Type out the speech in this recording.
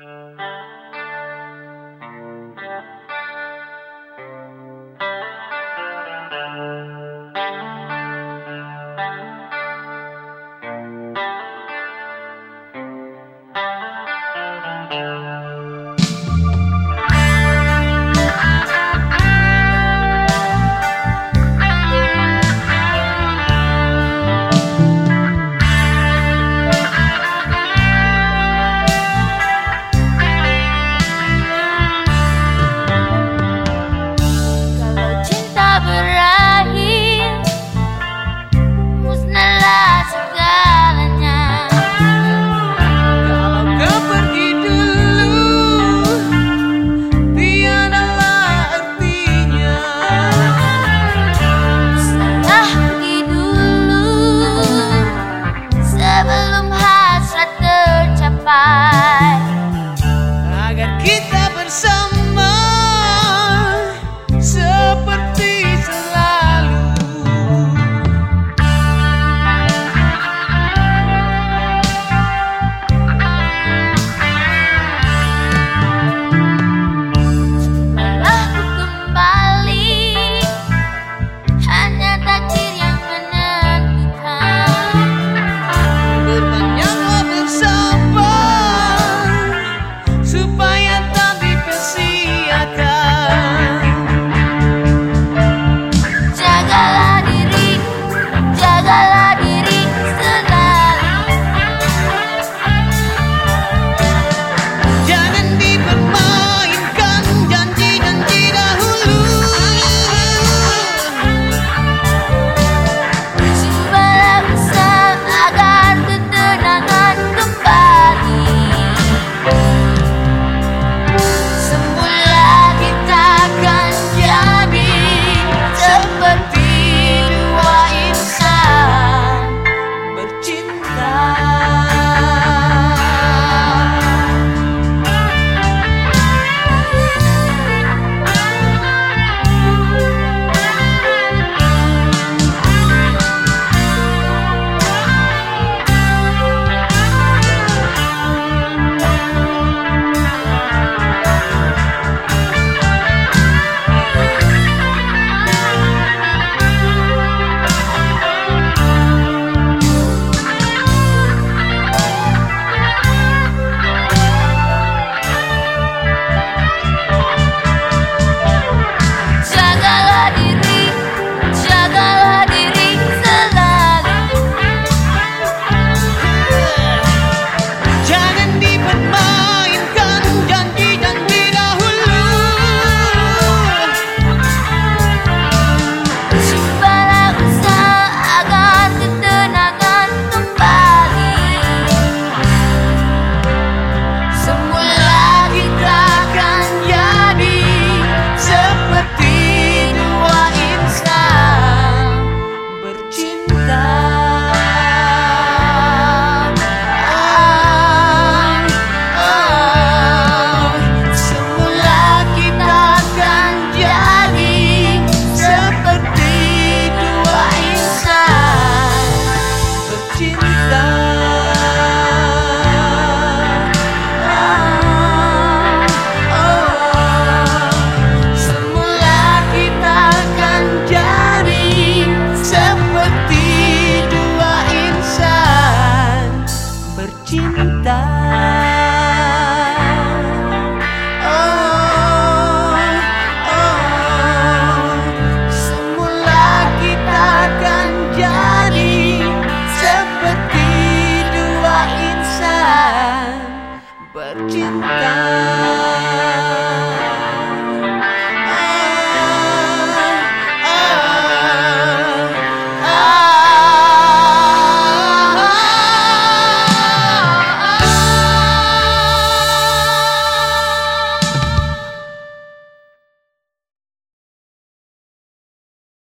Música